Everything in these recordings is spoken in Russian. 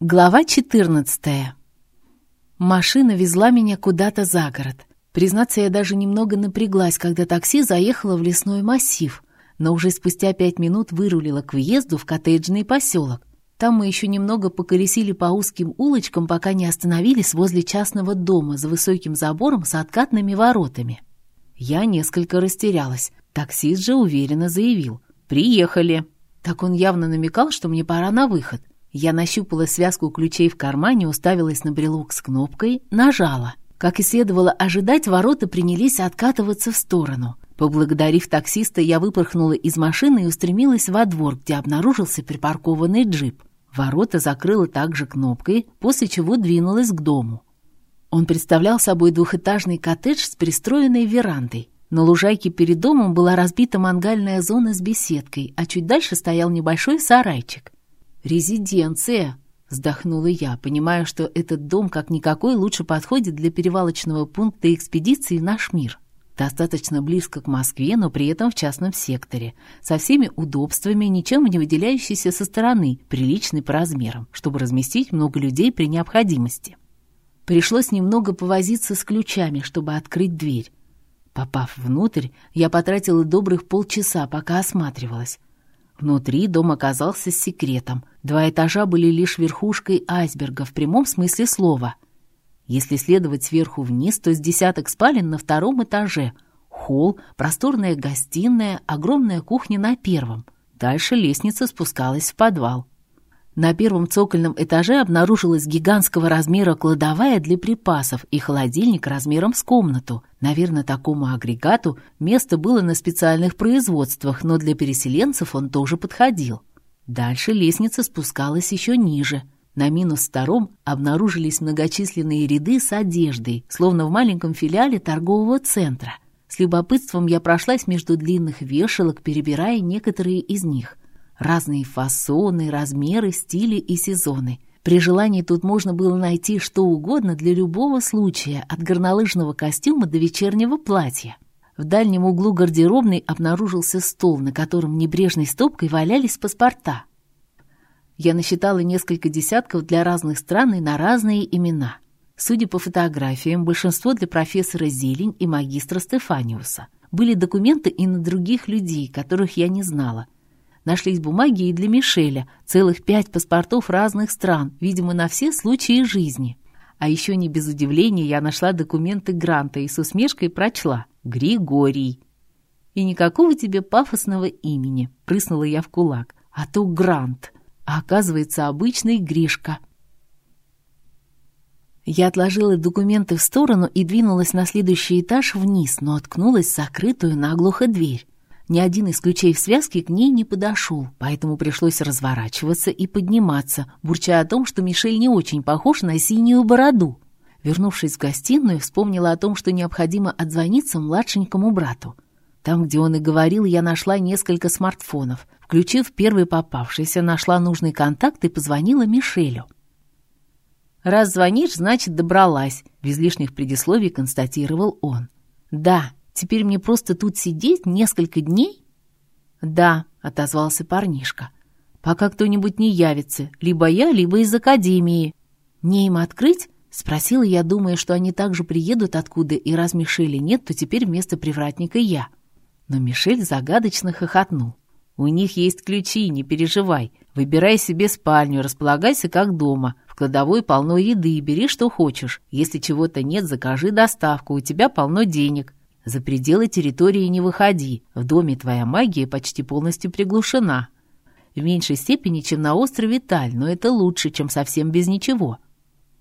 Глава 14. Машина везла меня куда-то за город. Признаться, я даже немного напряглась, когда такси заехало в лесной массив, но уже спустя пять минут вырулила к въезду в коттеджный поселок. Там мы еще немного поколесили по узким улочкам, пока не остановились возле частного дома за высоким забором с откатными воротами. Я несколько растерялась. Таксист же уверенно заявил «Приехали». Так он явно намекал, что мне пора на выход — я нащупала связку ключей в кармане, уставилась на брелок с кнопкой, нажала. Как и следовало ожидать, ворота принялись откатываться в сторону. Поблагодарив таксиста, я выпорхнула из машины и устремилась во двор, где обнаружился припаркованный джип. Ворота закрыла также кнопкой, после чего двинулась к дому. Он представлял собой двухэтажный коттедж с пристроенной верандой. На лужайке перед домом была разбита мангальная зона с беседкой, а чуть дальше стоял небольшой сарайчик. «Резиденция!» — вздохнула я, понимая, что этот дом как никакой лучше подходит для перевалочного пункта экспедиции в наш мир. Достаточно близко к Москве, но при этом в частном секторе, со всеми удобствами, ничем не выделяющийся со стороны, приличный по размерам, чтобы разместить много людей при необходимости. Пришлось немного повозиться с ключами, чтобы открыть дверь. Попав внутрь, я потратила добрых полчаса, пока осматривалась. Внутри дом оказался секретом. Два этажа были лишь верхушкой айсберга в прямом смысле слова. Если следовать сверху вниз, то с десяток спален на втором этаже. Холл, просторная гостиная, огромная кухня на первом. Дальше лестница спускалась в подвал. На первом цокольном этаже обнаружилась гигантского размера кладовая для припасов и холодильник размером с комнату. Наверное, такому агрегату место было на специальных производствах, но для переселенцев он тоже подходил. Дальше лестница спускалась еще ниже. На минус втором обнаружились многочисленные ряды с одеждой, словно в маленьком филиале торгового центра. С любопытством я прошлась между длинных вешалок, перебирая некоторые из них – Разные фасоны, размеры, стили и сезоны. При желании тут можно было найти что угодно для любого случая, от горнолыжного костюма до вечернего платья. В дальнем углу гардеробной обнаружился стол, на котором небрежной стопкой валялись паспорта. Я насчитала несколько десятков для разных стран и на разные имена. Судя по фотографиям, большинство для профессора Зелень и магистра Стефаниуса. Были документы и на других людей, которых я не знала – Нашлись бумаги и для Мишеля, целых пять паспортов разных стран, видимо, на все случаи жизни. А еще не без удивления я нашла документы Гранта и с усмешкой прочла «Григорий». «И никакого тебе пафосного имени», — прыснула я в кулак, «а то Грант, а оказывается обычный Гришка». Я отложила документы в сторону и двинулась на следующий этаж вниз, но откнулась в закрытую наглухо дверь. Ни один из ключей в связке к ней не подошел, поэтому пришлось разворачиваться и подниматься, бурча о том, что Мишель не очень похож на синюю бороду. Вернувшись в гостиную, вспомнила о том, что необходимо отзвониться младшенькому брату. Там, где он и говорил, я нашла несколько смартфонов. Включив первый попавшийся, нашла нужный контакт и позвонила Мишелю. «Раз звонишь, значит, добралась», — без лишних предисловий констатировал он. «Да, Теперь мне просто тут сидеть несколько дней?» «Да», — отозвался парнишка. «Пока кто-нибудь не явится, либо я, либо из академии». «Мне им открыть?» — спросила я, думая, что они также приедут откуда, и раз Мишеля нет, то теперь вместо привратника я. Но Мишель загадочно хохотнул. «У них есть ключи, не переживай. Выбирай себе спальню, располагайся как дома. В кладовой полно еды, бери что хочешь. Если чего-то нет, закажи доставку, у тебя полно денег. За пределы территории не выходи. В доме твоя магия почти полностью приглушена. В меньшей степени, чем на острове Таль, но это лучше, чем совсем без ничего.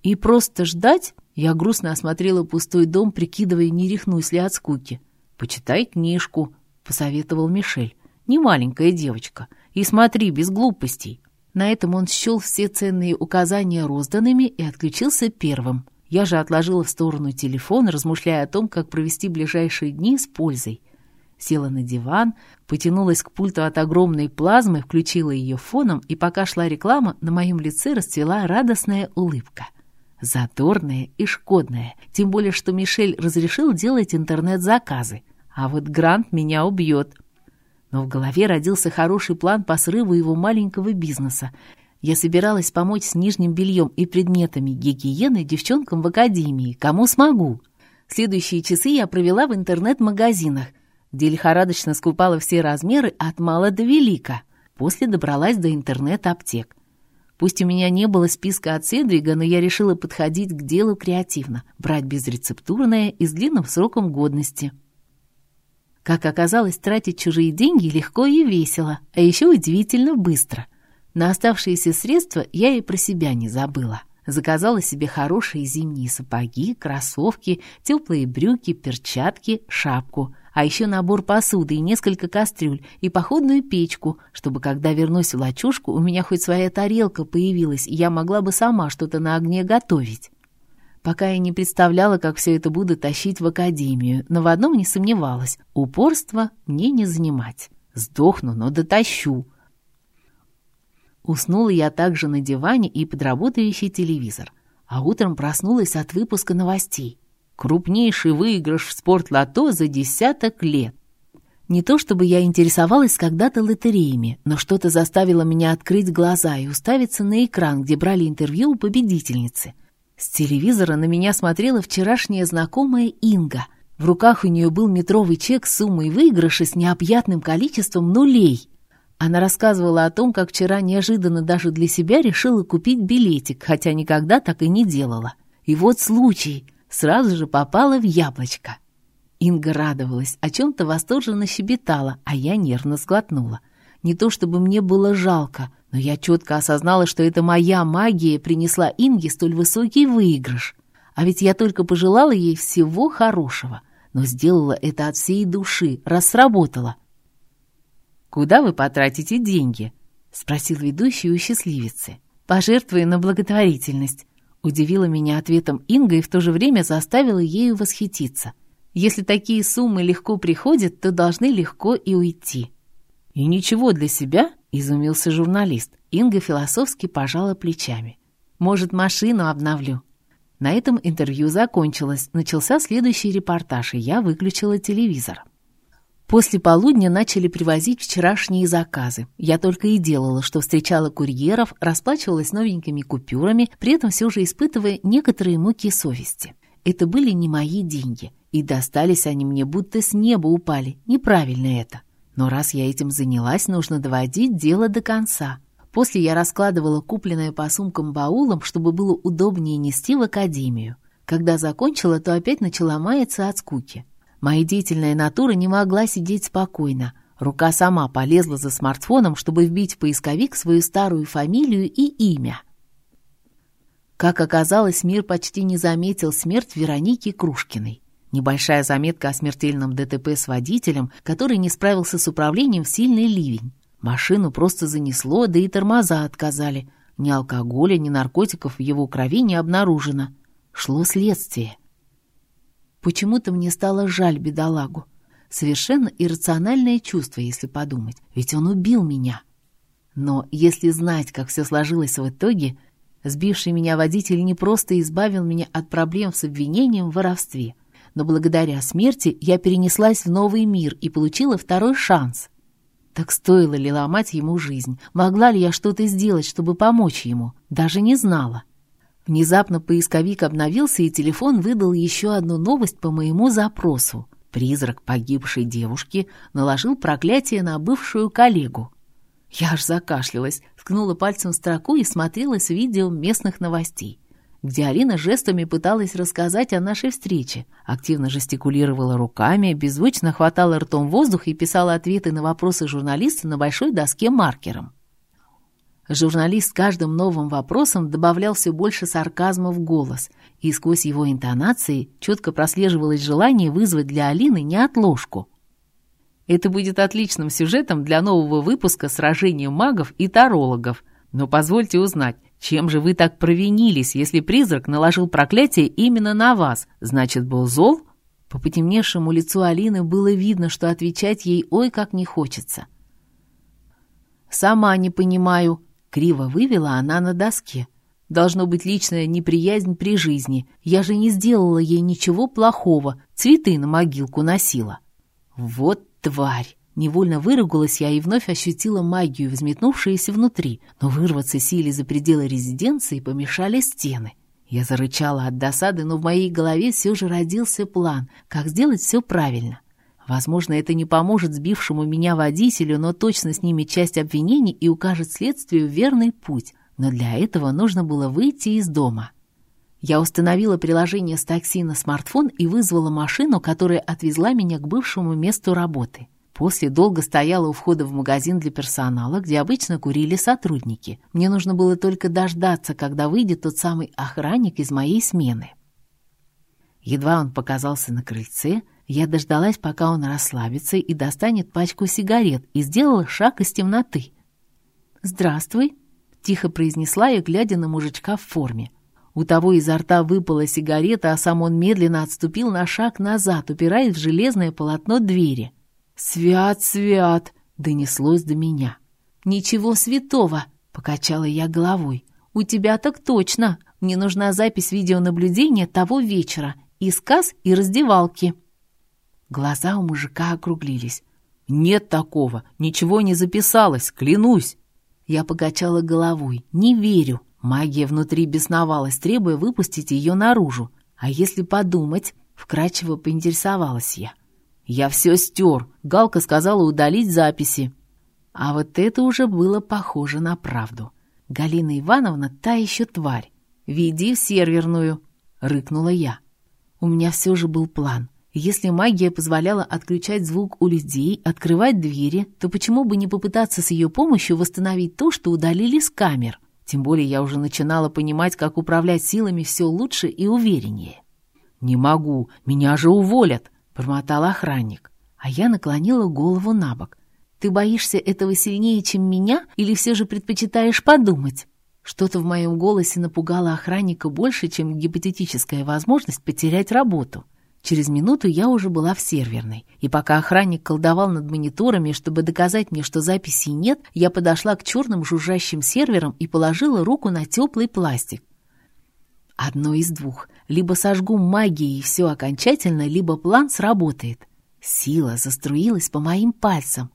И просто ждать? Я грустно осмотрела пустой дом, прикидывая, не рехнусь ли от скуки. «Почитай книжку», — посоветовал Мишель. «Не маленькая девочка. И смотри, без глупостей». На этом он счел все ценные указания розданными и отключился первым. Я же отложила в сторону телефон, размышляя о том, как провести ближайшие дни с пользой. Села на диван, потянулась к пульту от огромной плазмы, включила ее фоном, и пока шла реклама, на моем лице расцвела радостная улыбка. Задорная и шкодная, тем более, что Мишель разрешил делать интернет-заказы. А вот Грант меня убьет. Но в голове родился хороший план по срыву его маленького бизнеса. Я собиралась помочь с нижним бельем и предметами гигиены девчонкам в академии, кому смогу. Следующие часы я провела в интернет-магазинах, где лихорадочно скупала все размеры от мала до велика. После добралась до интернет-аптек. Пусть у меня не было списка от Седвига, но я решила подходить к делу креативно, брать безрецептурное и с длинным сроком годности. Как оказалось, тратить чужие деньги легко и весело, а еще удивительно быстро. На оставшиеся средства я и про себя не забыла. Заказала себе хорошие зимние сапоги, кроссовки, теплые брюки, перчатки, шапку — а еще набор посуды и несколько кастрюль, и походную печку, чтобы, когда вернусь в лачушку, у меня хоть своя тарелка появилась, и я могла бы сама что-то на огне готовить. Пока я не представляла, как все это буду тащить в академию, но в одном не сомневалась — упорство мне не занимать. Сдохну, но дотащу. Уснула я также на диване и под работающий телевизор, а утром проснулась от выпуска новостей. Крупнейший выигрыш в спорт-лото за десяток лет. Не то чтобы я интересовалась когда-то лотереями, но что-то заставило меня открыть глаза и уставиться на экран, где брали интервью у победительницы. С телевизора на меня смотрела вчерашняя знакомая Инга. В руках у нее был метровый чек с суммой выигрыша с необъятным количеством нулей. Она рассказывала о том, как вчера неожиданно даже для себя решила купить билетик, хотя никогда так и не делала. И вот случай — сразу же попала в яблочко. Инга радовалась, о чем-то восторженно щебетала, а я нервно сглотнула. Не то чтобы мне было жалко, но я четко осознала, что это моя магия принесла Инге столь высокий выигрыш. А ведь я только пожелала ей всего хорошего, но сделала это от всей души, раз сработала. «Куда вы потратите деньги?» — спросил ведущий у счастливицы. «Пожертвую на благотворительность», Удивила меня ответом Инга и в то же время заставила ею восхититься. Если такие суммы легко приходят, то должны легко и уйти. «И ничего для себя?» — изумился журналист. Инга философски пожала плечами. «Может, машину обновлю?» На этом интервью закончилось. Начался следующий репортаж, и я выключила телевизор. После полудня начали привозить вчерашние заказы. Я только и делала, что встречала курьеров, расплачивалась новенькими купюрами, при этом все же испытывая некоторые муки совести. Это были не мои деньги, и достались они мне будто с неба упали. Неправильно это. Но раз я этим занялась, нужно доводить дело до конца. После я раскладывала купленное по сумкам баулом, чтобы было удобнее нести в академию. Когда закончила, то опять начала маяться от скуки. Моя деятельная натура не могла сидеть спокойно. Рука сама полезла за смартфоном, чтобы вбить в поисковик свою старую фамилию и имя. Как оказалось, мир почти не заметил смерть Вероники Крушкиной. Небольшая заметка о смертельном ДТП с водителем, который не справился с управлением в сильный ливень. Машину просто занесло, да и тормоза отказали. Ни алкоголя, ни наркотиков в его крови не обнаружено. Шло следствие. Почему-то мне стало жаль бедолагу. Совершенно иррациональное чувство, если подумать, ведь он убил меня. Но если знать, как все сложилось в итоге, сбивший меня водитель не просто избавил меня от проблем с обвинением в воровстве, но благодаря смерти я перенеслась в новый мир и получила второй шанс. Так стоило ли ломать ему жизнь? Могла ли я что-то сделать, чтобы помочь ему? Даже не знала. Внезапно поисковик обновился, и телефон выдал еще одну новость по моему запросу. Призрак погибшей девушки наложил проклятие на бывшую коллегу. Я аж закашлялась, ткнула пальцем в строку и смотрелась видео местных новостей, где Алина жестами пыталась рассказать о нашей встрече, активно жестикулировала руками, беззвучно хватала ртом воздух и писала ответы на вопросы журналиста на большой доске маркером. Журналист каждым новым вопросом добавлял все больше сарказма в голос, и сквозь его интонации четко прослеживалось желание вызвать для Алины неотложку. Это будет отличным сюжетом для нового выпуска «Сражение магов и тарологов». Но позвольте узнать, чем же вы так провинились, если призрак наложил проклятие именно на вас? Значит, был зол? По потемневшему лицу Алины было видно, что отвечать ей ой как не хочется. «Сама не понимаю», Криво вывела она на доске. Должно быть личная неприязнь при жизни. Я же не сделала ей ничего плохого, цветы на могилку носила. Вот тварь! Невольно выругалась я и вновь ощутила магию, взметнувшуюся внутри, но вырваться силе за пределы резиденции помешали стены. Я зарычала от досады, но в моей голове все же родился план, как сделать все правильно. Возможно, это не поможет сбившему меня водителю, но точно снимет часть обвинений и укажет следствию верный путь. Но для этого нужно было выйти из дома. Я установила приложение с такси на смартфон и вызвала машину, которая отвезла меня к бывшему месту работы. После долго стояла у входа в магазин для персонала, где обычно курили сотрудники. Мне нужно было только дождаться, когда выйдет тот самый охранник из моей смены. Едва он показался на крыльце, я дождалась, пока он расслабится и достанет пачку сигарет, и сделала шаг из темноты. «Здравствуй», — тихо произнесла я, глядя на мужичка в форме. У того изо рта выпала сигарета, а сам он медленно отступил на шаг назад, упираясь в железное полотно двери. «Свят, свят!» — донеслось до меня. «Ничего святого!» — покачала я головой. «У тебя так точно! Мне нужна запись видеонаблюдения того вечера, и сказ, и раздевалки». Глаза у мужика округлились. «Нет такого! Ничего не записалось, клянусь!» Я покачала головой. «Не верю!» Магия внутри бесновалась, требуя выпустить ее наружу. А если подумать, вкрадчиво поинтересовалась я. Я все стер. Галка сказала удалить записи. А вот это уже было похоже на правду. Галина Ивановна та еще тварь. «Веди в серверную», — рыкнула я. У меня все же был план. Если магия позволяла отключать звук у людей, открывать двери, то почему бы не попытаться с ее помощью восстановить то, что удалили с камер? Тем более я уже начинала понимать, как управлять силами все лучше и увереннее. «Не могу, меня же уволят!» — промотал охранник. А я наклонила голову на бок. «Ты боишься этого сильнее, чем меня, или все же предпочитаешь подумать?» Что-то в моем голосе напугало охранника больше, чем гипотетическая возможность потерять работу. Через минуту я уже была в серверной, и пока охранник колдовал над мониторами, чтобы доказать мне, что записей нет, я подошла к черным жужжащим серверам и положила руку на теплый пластик. Одно из двух. Либо сожгу магией и все окончательно, либо план сработает. Сила заструилась по моим пальцам.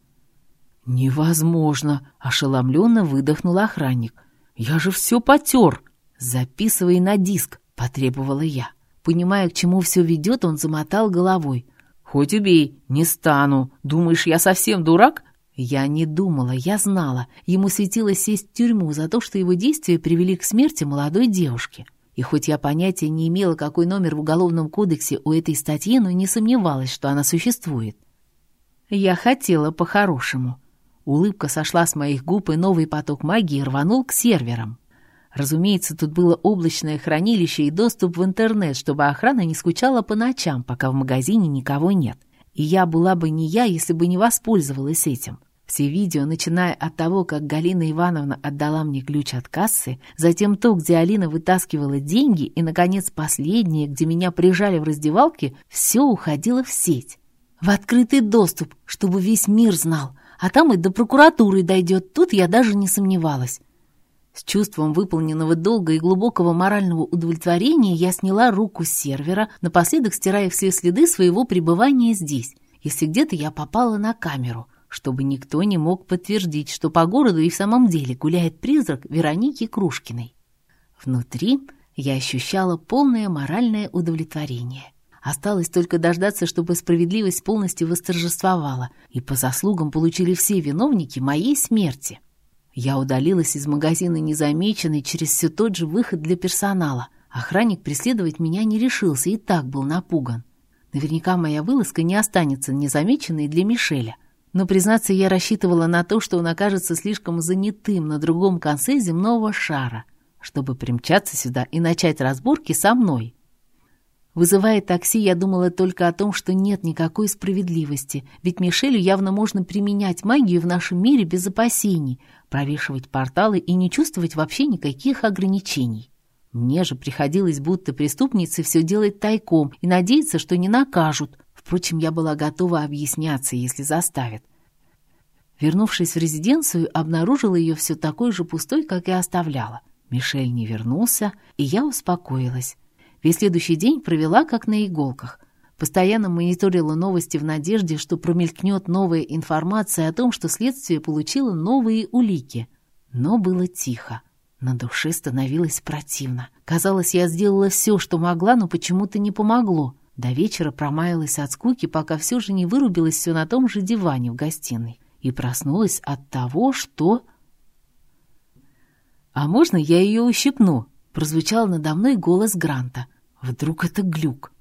«Невозможно!» — ошеломленно выдохнул охранник. «Я же все потер!» «Записывай на диск!» — потребовала я. Понимая, к чему все ведет, он замотал головой. «Хоть убей, не стану. Думаешь, я совсем дурак?» Я не думала, я знала. Ему светило сесть в тюрьму за то, что его действия привели к смерти молодой девушки. И хоть я понятия не имела, какой номер в Уголовном кодексе у этой статьи, но не сомневалась, что она существует. Я хотела по-хорошему. Улыбка сошла с моих губ, и новый поток магии рванул к серверам. Разумеется, тут было облачное хранилище и доступ в интернет, чтобы охрана не скучала по ночам, пока в магазине никого нет. И я была бы не я, если бы не воспользовалась этим. Все видео, начиная от того, как Галина Ивановна отдала мне ключ от кассы, затем то, где Алина вытаскивала деньги, и, наконец, последнее, где меня прижали в раздевалке, все уходило в сеть. В открытый доступ, чтобы весь мир знал. А там и до прокуратуры дойдет, тут я даже не сомневалась. С чувством выполненного долга и глубокого морального удовлетворения я сняла руку с сервера, напоследок стирая все следы своего пребывания здесь, если где-то я попала на камеру, чтобы никто не мог подтвердить, что по городу и в самом деле гуляет призрак Вероники Крушкиной. Внутри я ощущала полное моральное удовлетворение. Осталось только дождаться, чтобы справедливость полностью восторжествовала, и по заслугам получили все виновники моей смерти. Я удалилась из магазина незамеченной через все тот же выход для персонала. Охранник преследовать меня не решился и так был напуган. Наверняка моя вылазка не останется незамеченной для Мишеля. Но, признаться, я рассчитывала на то, что он окажется слишком занятым на другом конце земного шара, чтобы примчаться сюда и начать разборки со мной. Вызывая такси, я думала только о том, что нет никакой справедливости, ведь Мишелю явно можно применять магию в нашем мире без опасений, провешивать порталы и не чувствовать вообще никаких ограничений. Мне же приходилось будто преступнице все делать тайком и надеяться, что не накажут. Впрочем, я была готова объясняться, если заставят. Вернувшись в резиденцию, обнаружила ее все такой же пустой, как и оставляла. Мишель не вернулся, и я успокоилась. Весь следующий день провела как на иголках. Постоянно мониторила новости в надежде, что промелькнет новая информация о том, что следствие получило новые улики. Но было тихо. На душе становилось противно. Казалось, я сделала все, что могла, но почему-то не помогло. До вечера промаялась от скуки, пока все же не вырубилась все на том же диване в гостиной. И проснулась от того, что... «А можно я ее ущипну?» Прозвучал надо мной голос Гранта. Вдруг это глюк.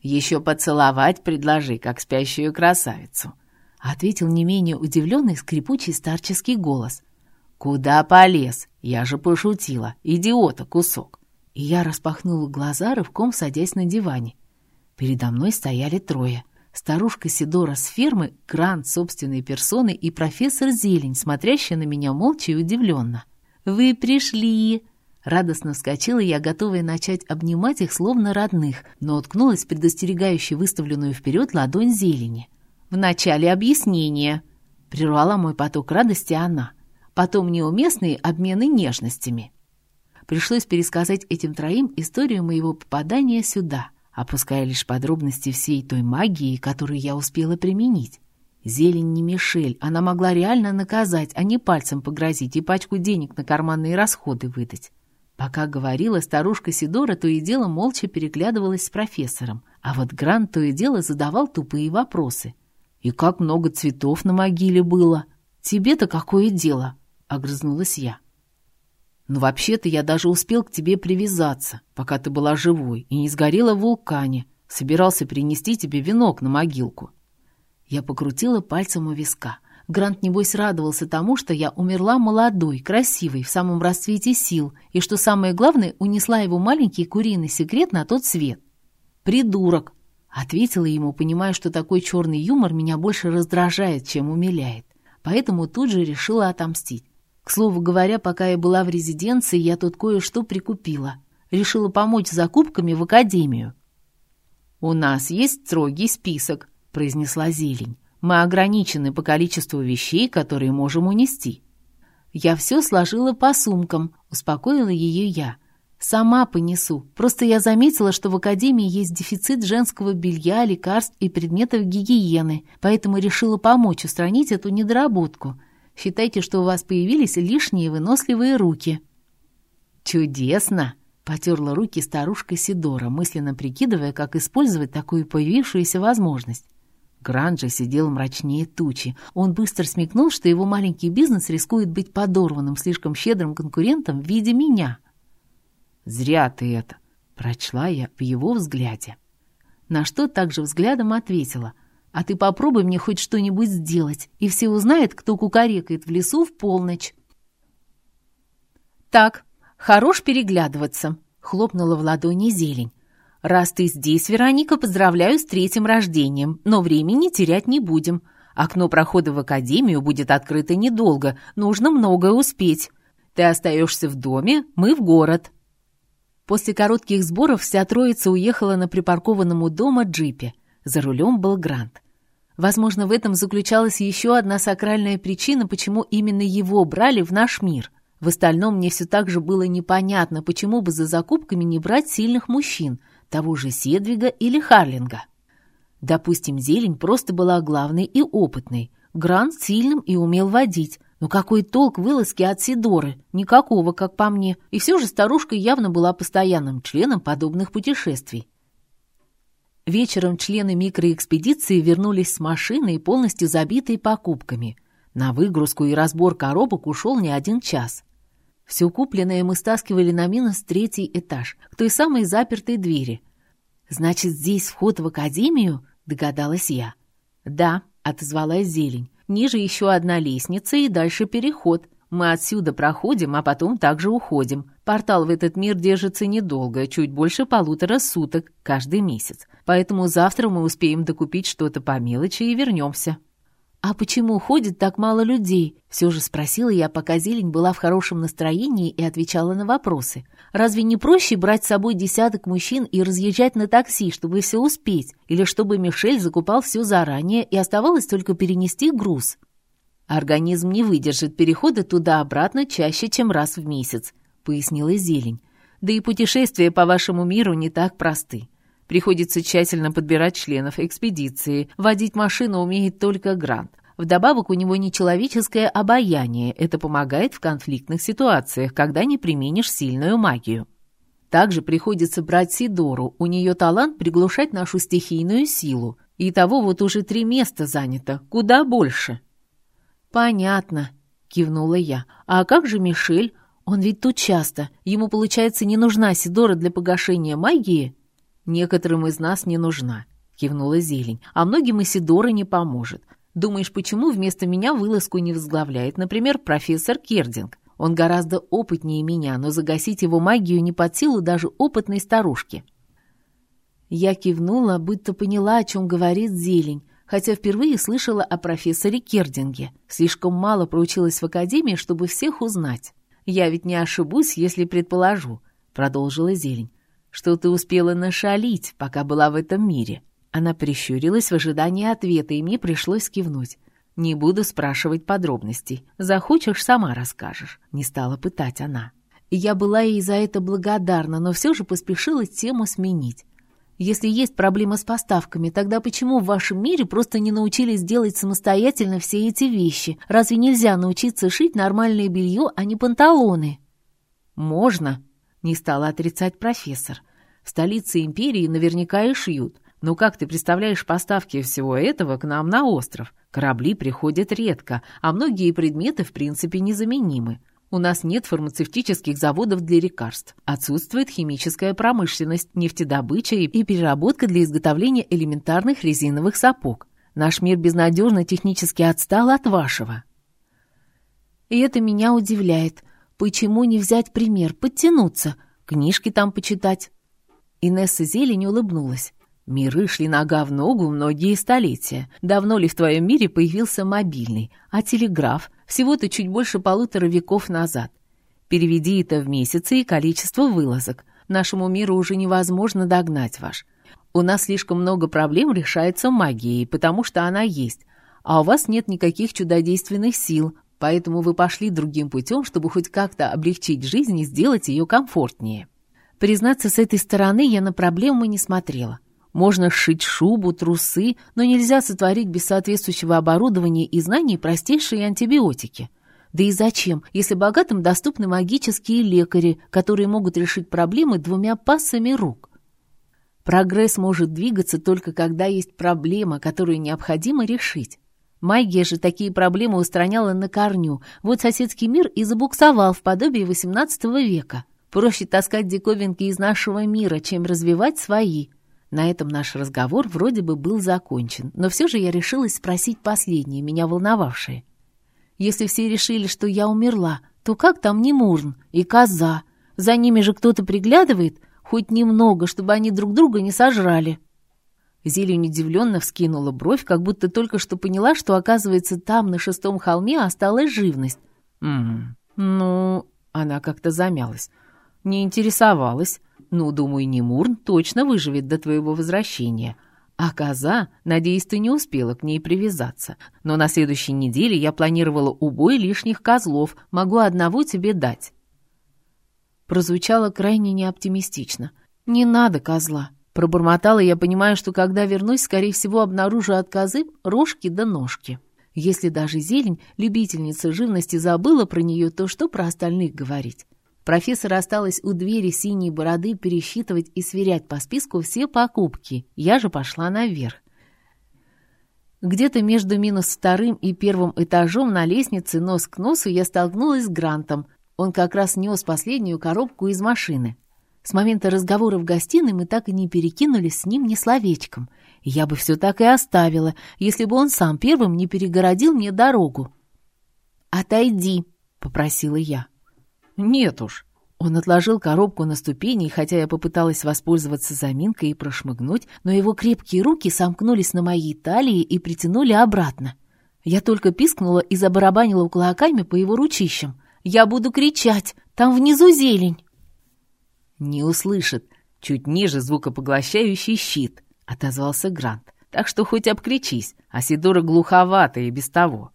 «Еще поцеловать предложи, как спящую красавицу», — ответил не менее удивленный скрипучий старческий голос. «Куда полез? Я же пошутила. Идиота кусок!» И я распахнула глаза, рывком садясь на диване. Передо мной стояли трое. Старушка Сидора с фермы, Грант собственной персоны и профессор Зелень, смотрящая на меня молча и удивленно. «Вы пришли!» Радостно вскочила я, готовая начать обнимать их, словно родных, но уткнулась в предостерегающую выставленную вперед ладонь зелени. «В начале объяснения!» — прервала мой поток радости она. «Потом неуместные обмены нежностями». Пришлось пересказать этим троим историю моего попадания сюда, опуская лишь подробности всей той магии, которую я успела применить. Зелень не Мишель, она могла реально наказать, а не пальцем погрозить и пачку денег на карманные расходы выдать. Пока говорила, старушка Сидора то и дело молча переглядывалась с профессором, а вот Грант то и дело задавал тупые вопросы. «И как много цветов на могиле было? Тебе-то какое дело?» — огрызнулась я. «Ну, вообще-то я даже успел к тебе привязаться, пока ты была живой и не сгорела в вулкане. Собирался принести тебе венок на могилку». Я покрутила пальцем у виска. Грант, небось, радовался тому, что я умерла молодой, красивой, в самом расцвете сил, и, что самое главное, унесла его маленький куриный секрет на тот свет. «Придурок!» — ответила ему, понимая, что такой черный юмор меня больше раздражает, чем умиляет. Поэтому тут же решила отомстить. К слову говоря, пока я была в резиденции, я тут кое-что прикупила. Решила помочь закупками в академию. «У нас есть строгий список», — произнесла Зелень. Мы ограничены по количеству вещей, которые можем унести. Я все сложила по сумкам, успокоила ее я. Сама понесу. Просто я заметила, что в академии есть дефицит женского белья, лекарств и предметов гигиены, поэтому решила помочь устранить эту недоработку. Считайте, что у вас появились лишние выносливые руки. Чудесно! Потерла руки старушка Сидора, мысленно прикидывая, как использовать такую появившуюся возможность. Гранджи сидел мрачнее тучи. Он быстро смекнул, что его маленький бизнес рискует быть подорванным слишком щедрым конкурентом в виде меня. «Зря ты это!» — прочла я в его взгляде. На что также взглядом ответила. «А ты попробуй мне хоть что-нибудь сделать, и все узнают, кто кукарекает в лесу в полночь». «Так, хорош переглядываться», — хлопнула в ладони зелень. «Раз ты здесь, Вероника, поздравляю с третьим рождением, но времени терять не будем. Окно прохода в академию будет открыто недолго, нужно многое успеть. Ты остаешься в доме, мы в город». После коротких сборов вся троица уехала на припаркованном у дома джипе. За рулем был Грант. Возможно, в этом заключалась еще одна сакральная причина, почему именно его брали в наш мир. В остальном мне все так же было непонятно, почему бы за закупками не брать сильных мужчин – того же Седвига или Харлинга. Допустим, зелень просто была главной и опытной. Грант сильным и умел водить. Но какой толк вылазки от Сидоры? Никакого, как по мне. И все же старушка явно была постоянным членом подобных путешествий. Вечером члены микроэкспедиции вернулись с машиной, полностью забитой покупками. На выгрузку и разбор коробок ушел не один час. Все купленное мы стаскивали на минус третий этаж, к той самой запертой двери. «Значит, здесь вход в академию?» — догадалась я. «Да», — отозвалась зелень. «Ниже еще одна лестница и дальше переход. Мы отсюда проходим, а потом также уходим. Портал в этот мир держится недолго, чуть больше полутора суток каждый месяц. Поэтому завтра мы успеем докупить что-то по мелочи и вернемся». «А почему ходит так мало людей?» Все же спросила я, пока зелень была в хорошем настроении и отвечала на вопросы. «Разве не проще брать с собой десяток мужчин и разъезжать на такси, чтобы все успеть? Или чтобы Мишель закупал все заранее и оставалось только перенести груз?» «Организм не выдержит перехода туда-обратно чаще, чем раз в месяц», — пояснила зелень. «Да и путешествия по вашему миру не так просты. Приходится тщательно подбирать членов экспедиции. Водить машину умеет только Грант. Вдобавок у него нечеловеческое обаяние. Это помогает в конфликтных ситуациях, когда не применишь сильную магию. Также приходится брать Сидору. У нее талант приглушать нашу стихийную силу. И того вот уже три места занято. Куда больше. «Понятно», — кивнула я. «А как же Мишель? Он ведь тут часто. Ему, получается, не нужна Сидора для погашения магии?» «Некоторым из нас не нужна», — кивнула зелень. «А многим и не поможет. Думаешь, почему вместо меня вылазку не возглавляет, например, профессор Кердинг? Он гораздо опытнее меня, но загасить его магию не под силу даже опытной старушке». Я кивнула, будто поняла, о чем говорит зелень, хотя впервые слышала о профессоре Кердинге. Слишком мало проучилась в академии, чтобы всех узнать. «Я ведь не ошибусь, если предположу», — продолжила зелень что ты успела нашалить, пока была в этом мире». Она прищурилась в ожидании ответа, и мне пришлось кивнуть. «Не буду спрашивать подробностей. Захочешь, сама расскажешь», — не стала пытать она. Я была ей за это благодарна, но все же поспешила тему сменить. Если есть проблема с поставками, тогда почему в вашем мире просто не научились делать самостоятельно все эти вещи? Разве нельзя научиться шить нормальное белье, а не панталоны? Можно, не стала отрицать профессор. В столице империи наверняка и шьют. Но как ты представляешь поставки всего этого к нам на остров? Корабли приходят редко, а многие предметы в принципе незаменимы. У нас нет фармацевтических заводов для лекарств. Отсутствует химическая промышленность, нефтедобыча и переработка для изготовления элементарных резиновых сапог. Наш мир безнадежно технически отстал от вашего. И это меня удивляет. Почему не взять пример, подтянуться, книжки там почитать? Инесса Зелень улыбнулась. Миры шли нога в ногу многие столетия. Давно ли в твоем мире появился мобильный, а телеграф всего-то чуть больше полутора веков назад? Переведи это в месяцы и количество вылазок. Нашему миру уже невозможно догнать ваш. У нас слишком много проблем решается магией, потому что она есть, а у вас нет никаких чудодейственных сил, поэтому вы пошли другим путем, чтобы хоть как-то облегчить жизнь и сделать ее комфортнее. Признаться, с этой стороны я на проблему не смотрела. Можно сшить шубу, трусы, но нельзя сотворить без соответствующего оборудования и знаний простейшие антибиотики. Да и зачем, если богатым доступны магические лекари, которые могут решить проблемы двумя пассами рук? Прогресс может двигаться только когда есть проблема, которую необходимо решить. Магия же такие проблемы устраняла на корню. Вот соседский мир и забуксовал в подобии XVIII века. Проще таскать диковинки из нашего мира, чем развивать свои. На этом наш разговор вроде бы был закончен, но все же я решилась спросить последнее, меня волновавшее. Если все решили, что я умерла, то как там Немурн и коза? За ними же кто-то приглядывает, хоть немного, чтобы они друг друга не сожрали. Зелень удивленно вскинула бровь, как будто только что поняла, что, оказывается, там, на шестом холме, осталась живность. «М ну...» — она как-то замялась. «Не интересовалась. Ну, думаю, Немурн точно выживет до твоего возвращения. А коза, надеюсь, ты не успела к ней привязаться. Но на следующей неделе я планировала убой лишних козлов. Могу одного тебе дать». Прозвучало крайне неоптимистично. «Не надо козла». Пробормотала я, понимая, что когда вернусь, скорее всего, обнаружу от козы рожки да ножки. Если даже зелень, любительница живности, забыла про нее, то что про остальных говорить? Профессор осталась у двери синей бороды пересчитывать и сверять по списку все покупки. Я же пошла наверх. Где-то между минус вторым и первым этажом на лестнице нос к носу я столкнулась с Грантом. Он как раз нес последнюю коробку из машины. С момента разговора в гостиной мы так и не перекинулись с ним ни словечком. я бы все так и оставила, если бы он сам первым не перегородил мне дорогу. «Отойди», — попросила я. «Нет уж». Он отложил коробку на ступени, и хотя я попыталась воспользоваться заминкой и прошмыгнуть, но его крепкие руки сомкнулись на моей талии и притянули обратно. Я только пискнула и забарабанила кулаками по его ручищам. «Я буду кричать! Там внизу зелень!» «Не услышит. Чуть ниже звукопоглощающий щит», — отозвался Грант. «Так что хоть обкричись, а Сидора глуховата и без того».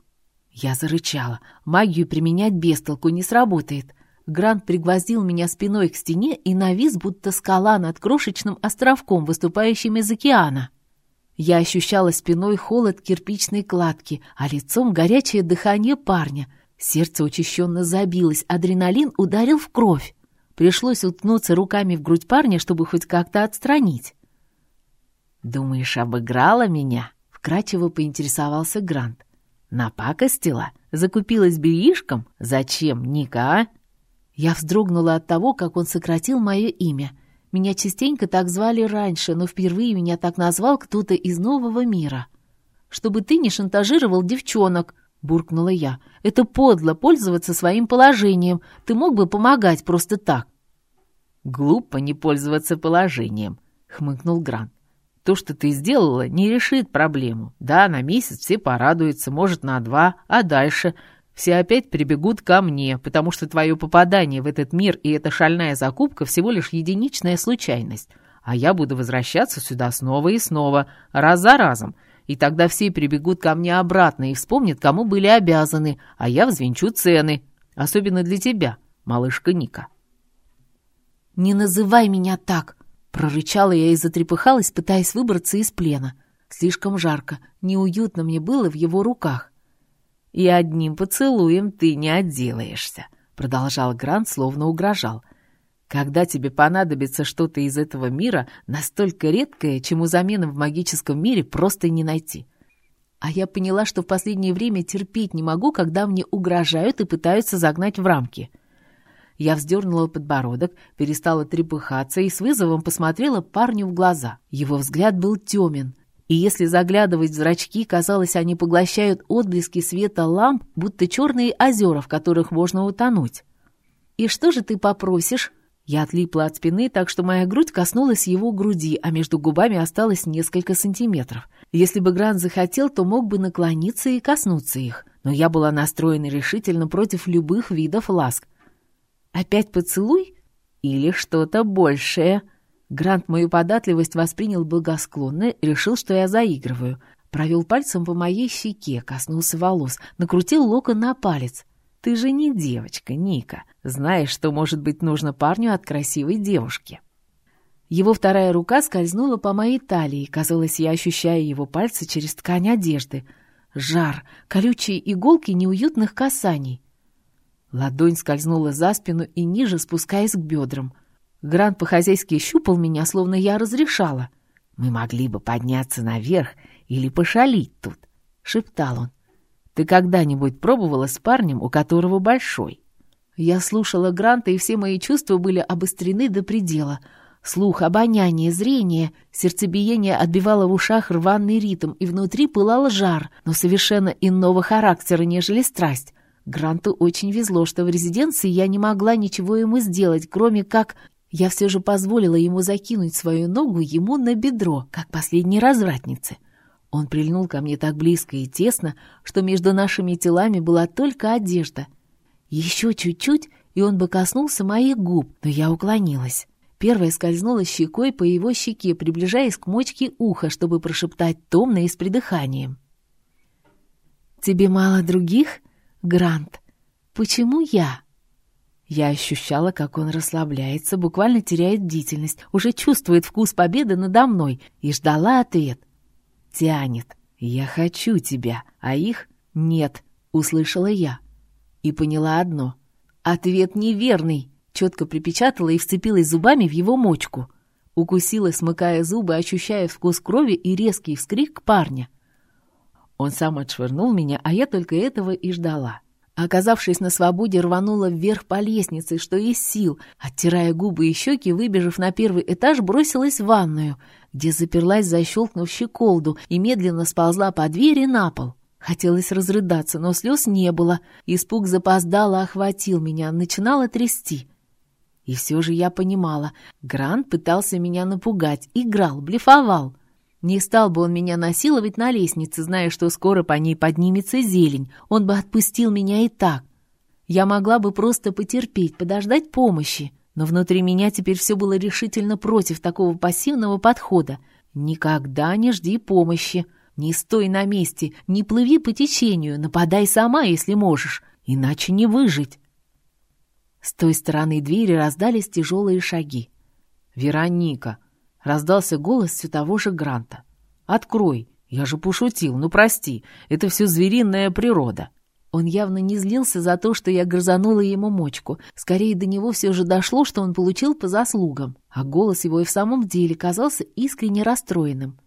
Я зарычала. Магию применять без толку не сработает. Грант пригвоздил меня спиной к стене и навис, будто скала над крошечным островком, выступающим из океана. Я ощущала спиной холод кирпичной кладки, а лицом горячее дыхание парня. Сердце учащенно забилось, адреналин ударил в кровь. Пришлось уткнуться руками в грудь парня, чтобы хоть как-то отстранить. «Думаешь, обыграла меня?» — вкратчиво поинтересовался Грант. «Напакостила? Закупилась бельишком? Зачем, Ника, а?» Я вздрогнула от того, как он сократил мое имя. Меня частенько так звали раньше, но впервые меня так назвал кто-то из нового мира. «Чтобы ты не шантажировал девчонок», — буркнула я. «Это подло пользоваться своим положением. Ты мог бы помогать просто так». «Глупо не пользоваться положением», — хмыкнул Грант. «То, что ты сделала, не решит проблему. Да, на месяц все порадуются, может, на два, а дальше все опять прибегут ко мне, потому что твое попадание в этот мир и эта шальная закупка всего лишь единичная случайность. А я буду возвращаться сюда снова и снова, раз за разом. И тогда все прибегут ко мне обратно и вспомнят, кому были обязаны, а я взвинчу цены. Особенно для тебя, малышка Ника. «Не называй меня так!» — прорычала я и затрепыхалась, пытаясь выбраться из плена. Слишком жарко, неуютно мне было в его руках. «И одним поцелуем ты не отделаешься», — продолжал Грант, словно угрожал. «Когда тебе понадобится что-то из этого мира, настолько редкое, чему замены в магическом мире просто не найти». А я поняла, что в последнее время терпеть не могу, когда мне угрожают и пытаются загнать в рамки. Я вздернула подбородок, перестала трепыхаться и с вызовом посмотрела парню в глаза. Его взгляд был темен, и если заглядывать в зрачки, казалось, они поглощают отблески света ламп, будто черные озера, в которых можно утонуть. «И что же ты попросишь?» Я отлипла от спины, так что моя грудь коснулась его груди, а между губами осталось несколько сантиметров. Если бы Грант захотел, то мог бы наклониться и коснуться их, но я была настроена решительно против любых видов ласк. «Опять поцелуй? Или что-то большее?» Грант мою податливость воспринял благосклонно, решил, что я заигрываю. Провел пальцем по моей щеке, коснулся волос, накрутил локон на палец. «Ты же не девочка, Ника. Знаешь, что может быть нужно парню от красивой девушки». Его вторая рука скользнула по моей талии. Казалось, я ощущаю его пальцы через ткань одежды. Жар, колючие иголки неуютных касаний. Ладонь скользнула за спину и ниже, спускаясь к бедрам — Грант по-хозяйски щупал меня, словно я разрешала. «Мы могли бы подняться наверх или пошалить тут», — шептал он. «Ты когда-нибудь пробовала с парнем, у которого большой?» Я слушала Гранта, и все мои чувства были обострены до предела. Слух, обоняние, зрение, сердцебиение отбивало в ушах рваный ритм, и внутри пылал жар, но совершенно иного характера, нежели страсть. Гранту очень везло, что в резиденции я не могла ничего ему сделать, кроме как я все же позволила ему закинуть свою ногу ему на бедро, как последней развратнице. Он прильнул ко мне так близко и тесно, что между нашими телами была только одежда. Еще чуть-чуть, и он бы коснулся моих губ, но я уклонилась. Первая скользнула щекой по его щеке, приближаясь к мочке уха, чтобы прошептать томно и с придыханием. «Тебе мало других, Грант? Почему я?» Я ощущала, как он расслабляется, буквально теряет бдительность, уже чувствует вкус победы надо мной и ждала ответ. Тянет. «Я хочу тебя», а их «нет», услышала я. И поняла одно. Ответ неверный, четко припечатала и вцепилась зубами в его мочку. Укусила, смыкая зубы, ощущая вкус крови и резкий вскрик парня. Он сам отшвырнул меня, а я только этого и ждала. Оказавшись на свободе, рванула вверх по лестнице, что из сил. Оттирая губы и щеки, выбежав на первый этаж, бросилась в ванную, где заперлась, защелкнув щеколду, и медленно сползла по двери на пол. Хотелось разрыдаться, но слез не было. Испуг запоздало охватил меня, начинало трясти. И все же я понимала, Грант пытался меня напугать, играл, блефовал. Не стал бы он меня насиловать на лестнице, зная, что скоро по ней поднимется зелень. Он бы отпустил меня и так. Я могла бы просто потерпеть, подождать помощи. Но внутри меня теперь все было решительно против такого пассивного подхода. Никогда не жди помощи. Не стой на месте, не плыви по течению, нападай сама, если можешь, иначе не выжить. С той стороны двери раздались тяжелые шаги. «Вероника!» — раздался голос все того же Гранта. «Открой! Я же пошутил, ну прости, это все звериная природа!» Он явно не злился за то, что я грызанула ему мочку. Скорее, до него все же дошло, что он получил по заслугам. А голос его и в самом деле казался искренне расстроенным.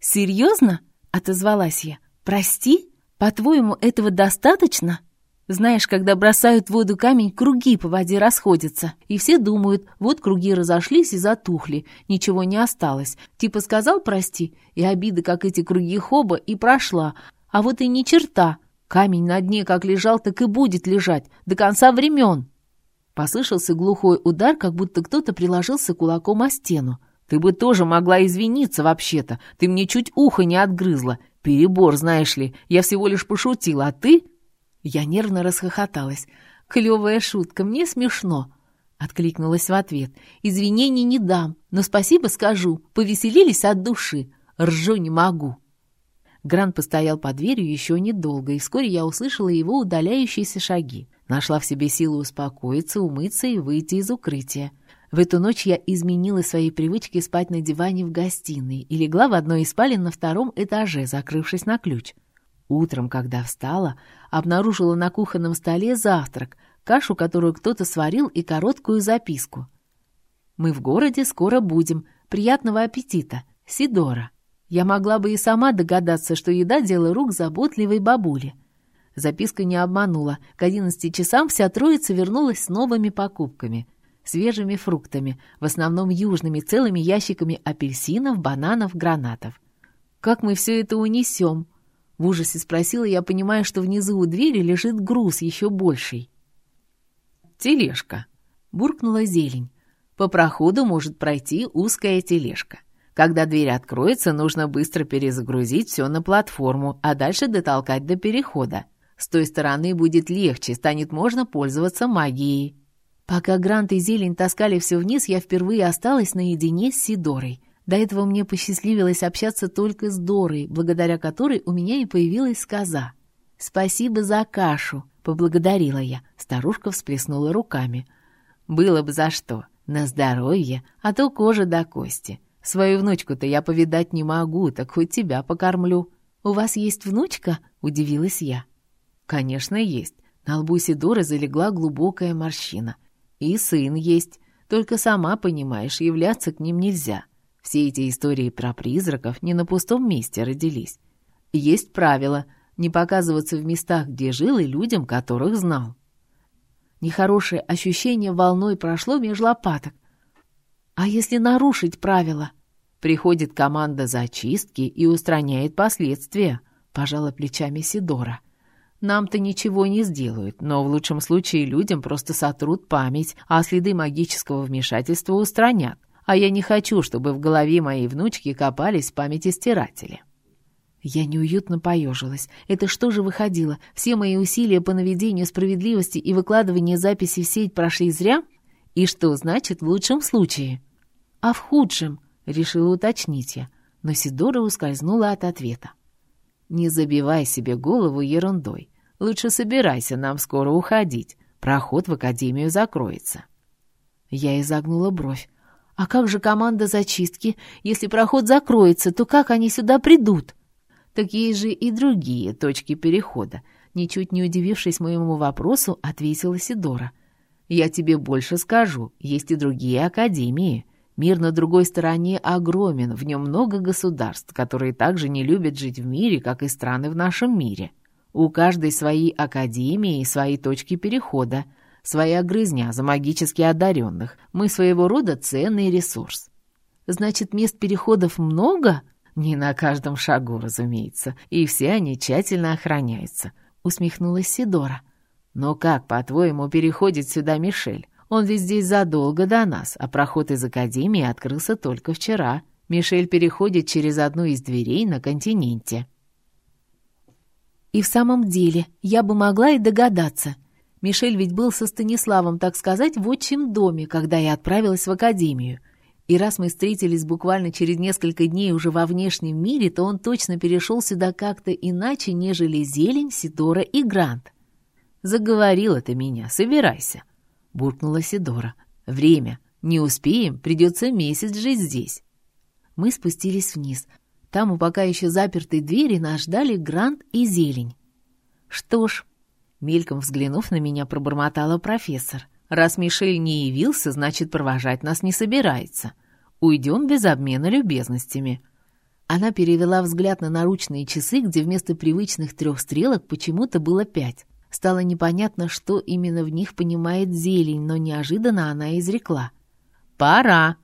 «Серьезно?» — отозвалась я. «Прости? По-твоему, этого достаточно?» Знаешь, когда бросают в воду камень, круги по воде расходятся. И все думают, вот круги разошлись и затухли, ничего не осталось. Типа сказал «прости», и обида, как эти круги хоба, и прошла. А вот и ни черта. Камень на дне как лежал, так и будет лежать, до конца времен. Послышался глухой удар, как будто кто-то приложился кулаком о стену. «Ты бы тоже могла извиниться вообще-то. Ты мне чуть ухо не отгрызла. Перебор, знаешь ли. Я всего лишь пошутила, а ты...» Я нервно расхохоталась. «Клевая шутка, мне смешно!» Откликнулась в ответ. «Извинений не дам, но спасибо скажу. Повеселились от души. Ржу не могу». Грант постоял под дверью еще недолго, и вскоре я услышала его удаляющиеся шаги. Нашла в себе силу успокоиться, умыться и выйти из укрытия. В эту ночь я изменила свои привычки спать на диване в гостиной и легла в одной из спален на втором этаже, закрывшись на ключ. Утром, когда встала, обнаружила на кухонном столе завтрак, кашу, которую кто-то сварил, и короткую записку. «Мы в городе скоро будем. Приятного аппетита. Сидора». Я могла бы и сама догадаться, что еда — дело рук заботливой бабули. Записка не обманула. К одиннадцати часам вся троица вернулась с новыми покупками. Свежими фруктами, в основном южными, целыми ящиками апельсинов, бананов, гранатов. «Как мы все это унесем?» В ужасе спросила я, понимая, что внизу у двери лежит груз еще больший. «Тележка», — буркнула зелень. «По проходу может пройти узкая тележка. Когда дверь откроется, нужно быстро перезагрузить все на платформу, а дальше дотолкать до перехода. С той стороны будет легче, станет можно пользоваться магией». Пока Грант и Зелень таскали все вниз, я впервые осталась наедине с Сидорой. До этого мне посчастливилось общаться только с Дорой, благодаря которой у меня и появилась сказа. «Спасибо за кашу», — поблагодарила я. Старушка всплеснула руками. «Было бы за что. На здоровье, а то кожа до кости. Свою внучку-то я повидать не могу, так хоть тебя покормлю». «У вас есть внучка?» — удивилась я. «Конечно, есть. На лбу Сидоры залегла глубокая морщина. И сын есть. Только сама понимаешь, являться к ним нельзя. Все эти истории про призраков не на пустом месте родились. Есть правило — не показываться в местах, где жил, и людям, которых знал. Нехорошее ощущение волной прошло меж лопаток. А если нарушить правила? Приходит команда зачистки и устраняет последствия, пожала плечами Сидора. Нам-то ничего не сделают, но в лучшем случае людям просто сотрут память, а следы магического вмешательства устранят а я не хочу, чтобы в голове моей внучки копались памяти стиратели. Я неуютно поежилась. Это что же выходило? Все мои усилия по наведению справедливости и выкладыванию записей в сеть прошли зря? И что значит в лучшем случае? А в худшем? Решила уточнить я, но Сидора ускользнула от ответа. «Не забивай себе голову ерундой. Лучше собирайся, нам скоро уходить. Проход в академию закроется». Я изогнула бровь. А как же команда зачистки? Если проход закроется, то как они сюда придут? Такие же и другие точки перехода. Ничуть не удивившись моему вопросу, ответила Сидора. Я тебе больше скажу, есть и другие академии. Мир на другой стороне огромен, в нем много государств, которые также не любят жить в мире, как и страны в нашем мире. У каждой свои академии и свои точки перехода — Своя грызня за магически одаренных. Мы своего рода ценный ресурс. Значит, мест переходов много? Не на каждом шагу, разумеется. И все они тщательно охраняются. Усмехнулась Сидора. Но как, по-твоему, переходит сюда Мишель? Он ведь здесь задолго до нас, а проход из Академии открылся только вчера. Мишель переходит через одну из дверей на континенте. И в самом деле, я бы могла и догадаться — Мишель ведь был со Станиславом, так сказать, в отчим доме, когда я отправилась в академию. И раз мы встретились буквально через несколько дней уже во внешнем мире, то он точно перешел сюда как-то иначе, нежели Зелень, Сидора и Грант. «Заговорила ты меня, собирайся». Буркнула Сидора. «Время. Не успеем, придется месяц жить здесь». Мы спустились вниз. Там у пока еще запертой двери нас ждали Грант и Зелень. «Что ж», — мельком взглянув на меня, пробормотала профессор, «раз Мишель не явился, значит, провожать нас не собирается. Уйдем без обмена любезностями». Она перевела взгляд на наручные часы, где вместо привычных трех стрелок почему-то было пять. Стало непонятно, что именно в них понимает зелень, но неожиданно она изрекла. «Пора!»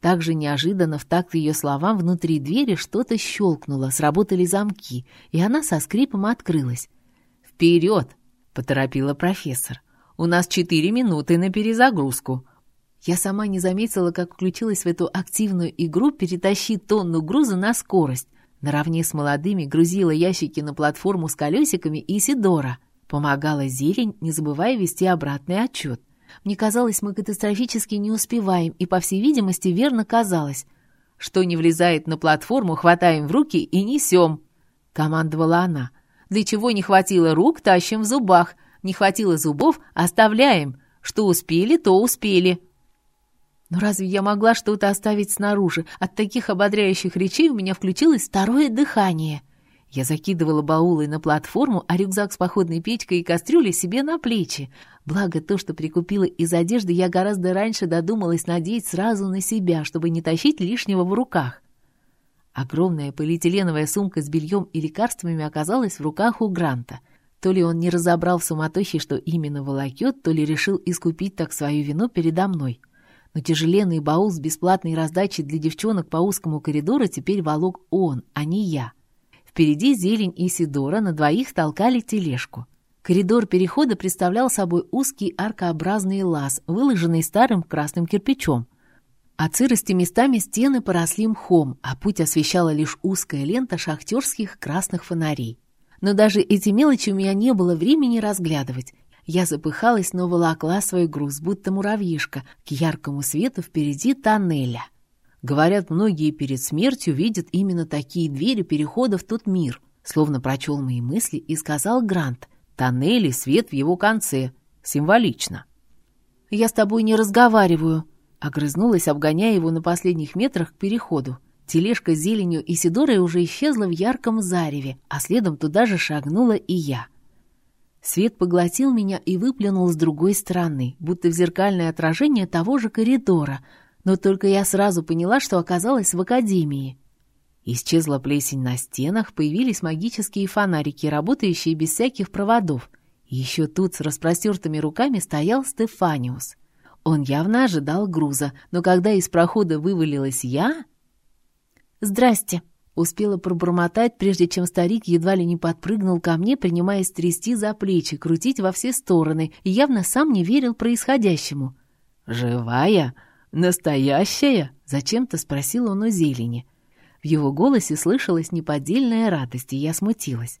Также неожиданно в такт ее словам внутри двери что-то щелкнуло, сработали замки, и она со скрипом открылась. «Вперед!» — поторопила профессор. «У нас четыре минуты на перезагрузку». Я сама не заметила, как включилась в эту активную игру «Перетащи тонну груза на скорость». Наравне с молодыми грузила ящики на платформу с колесиками и Сидора. Помогала зелень, не забывая вести обратный отчет. Мне казалось, мы катастрофически не успеваем, и, по всей видимости, верно казалось. «Что не влезает на платформу, хватаем в руки и несем», — командовала она. «Для чего не хватило рук, тащим в зубах. Не хватило зубов, оставляем. Что успели, то успели». Но разве я могла что-то оставить снаружи? От таких ободряющих речей у меня включилось второе дыхание. Я закидывала баулы на платформу, а рюкзак с походной печкой и кастрюлей себе на плечи. Благо то, что прикупила из одежды, я гораздо раньше додумалась надеть сразу на себя, чтобы не тащить лишнего в руках. Огромная полиэтиленовая сумка с бельем и лекарствами оказалась в руках у Гранта. То ли он не разобрал в суматохе, что именно волокет, то ли решил искупить так свою вину передо мной. Но тяжеленный баул с бесплатной раздачей для девчонок по узкому коридору теперь волок он, а не я. Впереди Зелень и Сидора на двоих толкали тележку. Коридор перехода представлял собой узкий аркообразный лаз, выложенный старым красным кирпичом. От сырости местами стены поросли мхом, а путь освещала лишь узкая лента шахтерских красных фонарей. Но даже эти мелочи у меня не было времени разглядывать. Я запыхалась, но волокла свой груз, будто муравьишка, к яркому свету впереди тоннеля. Говорят, многие перед смертью видят именно такие двери перехода в тот мир. Словно прочел мои мысли и сказал Грант. Тоннели, свет в его конце. Символично. «Я с тобой не разговариваю», — огрызнулась, обгоняя его на последних метрах к переходу. Тележка с зеленью и Сидорой уже исчезла в ярком зареве, а следом туда же шагнула и я. Свет поглотил меня и выплюнул с другой стороны, будто в зеркальное отражение того же коридора — но только я сразу поняла, что оказалась в академии. Исчезла плесень на стенах, появились магические фонарики, работающие без всяких проводов. Еще тут с распростертыми руками стоял Стефаниус. Он явно ожидал груза, но когда из прохода вывалилась я... «Здрасте!» — успела пробормотать, прежде чем старик едва ли не подпрыгнул ко мне, принимаясь трясти за плечи, крутить во все стороны, и явно сам не верил происходящему. «Живая?» «Настоящая?» — зачем-то спросил он у зелени. В его голосе слышалась неподдельная радость, и я смутилась.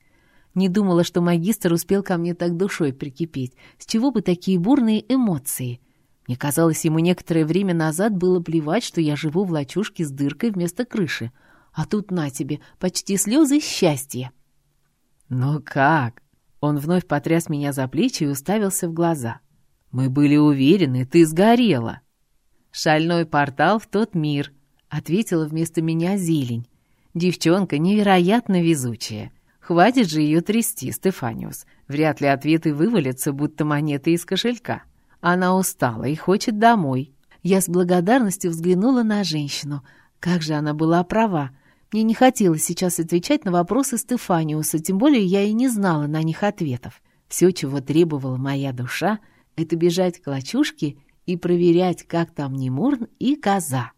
Не думала, что магистр успел ко мне так душой прикипеть. С чего бы такие бурные эмоции? Мне казалось, ему некоторое время назад было плевать, что я живу в лачушке с дыркой вместо крыши. А тут на тебе, почти слезы счастья. «Ну как?» Он вновь потряс меня за плечи и уставился в глаза. «Мы были уверены, ты сгорела». «Шальной портал в тот мир», — ответила вместо меня зелень. «Девчонка невероятно везучая. Хватит же ее трясти, Стефаниус. Вряд ли ответы вывалятся, будто монеты из кошелька. Она устала и хочет домой». Я с благодарностью взглянула на женщину. Как же она была права. Мне не хотелось сейчас отвечать на вопросы Стефаниуса, тем более я и не знала на них ответов. Все, чего требовала моя душа, это бежать к лачушке и проверять, как там Немурн и коза.